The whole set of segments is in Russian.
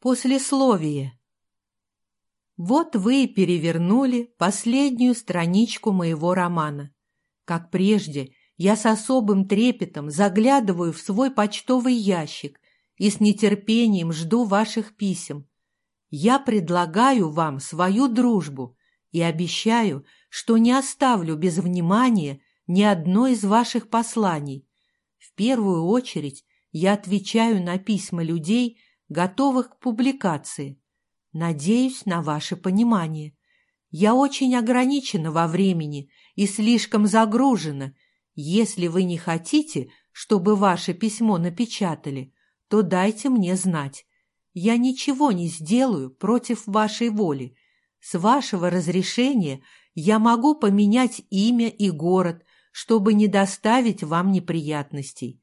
Послесловие. Вот вы и перевернули последнюю страничку моего романа. Как прежде, я с особым трепетом заглядываю в свой почтовый ящик и с нетерпением жду ваших писем. Я предлагаю вам свою дружбу и обещаю, что не оставлю без внимания ни одно из ваших посланий. В первую очередь я отвечаю на письма людей, готовых к публикации. Надеюсь на ваше понимание. Я очень ограничена во времени и слишком загружена. Если вы не хотите, чтобы ваше письмо напечатали, то дайте мне знать. Я ничего не сделаю против вашей воли. С вашего разрешения я могу поменять имя и город, чтобы не доставить вам неприятностей.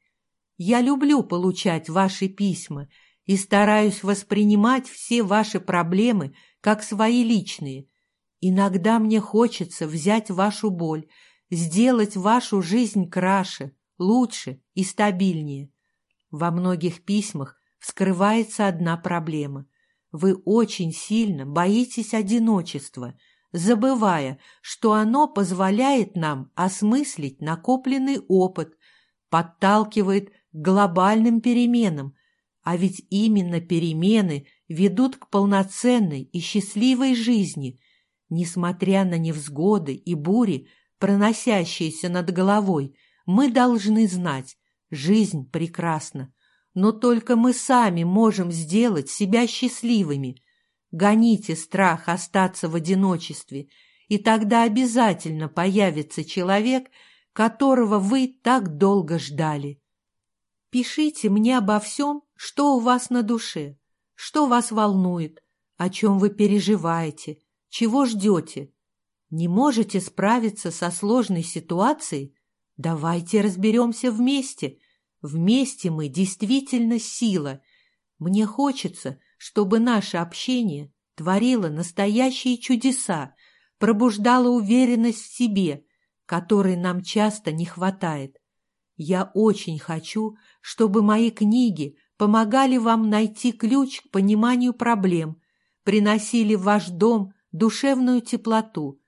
Я люблю получать ваши письма и стараюсь воспринимать все ваши проблемы как свои личные. Иногда мне хочется взять вашу боль, сделать вашу жизнь краше, лучше и стабильнее. Во многих письмах вскрывается одна проблема. Вы очень сильно боитесь одиночества, забывая, что оно позволяет нам осмыслить накопленный опыт, подталкивает к глобальным переменам, а ведь именно перемены ведут к полноценной и счастливой жизни, несмотря на невзгоды и бури, проносящиеся над головой, мы должны знать, жизнь прекрасна, но только мы сами можем сделать себя счастливыми. Гоните страх остаться в одиночестве, и тогда обязательно появится человек, которого вы так долго ждали. Пишите мне обо всем, что у вас на душе, что вас волнует, о чем вы переживаете, чего ждете. Не можете справиться со сложной ситуацией? Давайте разберемся вместе. Вместе мы действительно сила. Мне хочется, чтобы наше общение творило настоящие чудеса, пробуждало уверенность в себе, которой нам часто не хватает. Я очень хочу, чтобы мои книги помогали вам найти ключ к пониманию проблем, приносили в ваш дом душевную теплоту.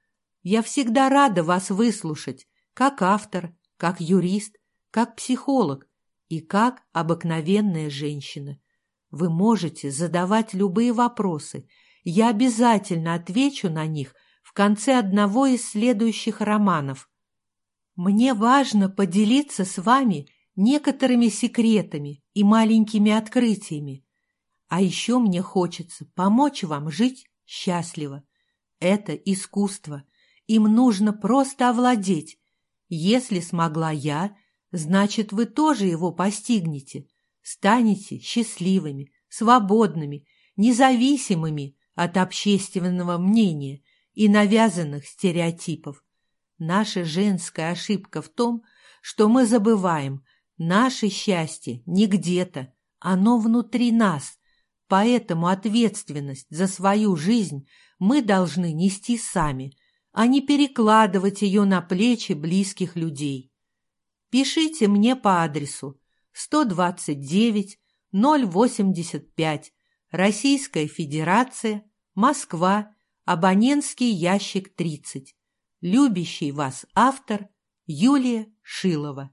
Я всегда рада вас выслушать, как автор, как юрист, как психолог и как обыкновенная женщина. Вы можете задавать любые вопросы. Я обязательно отвечу на них в конце одного из следующих романов. Мне важно поделиться с вами некоторыми секретами и маленькими открытиями. А еще мне хочется помочь вам жить счастливо. Это искусство. Им нужно просто овладеть. Если смогла я, значит, вы тоже его постигнете. Станете счастливыми, свободными, независимыми от общественного мнения и навязанных стереотипов. Наша женская ошибка в том, что мы забываем, наше счастье не где-то, оно внутри нас, поэтому ответственность за свою жизнь мы должны нести сами, а не перекладывать ее на плечи близких людей. Пишите мне по адресу 129 085 Российская Федерация, Москва, абонентский ящик 30. Любящий вас автор Юлия Шилова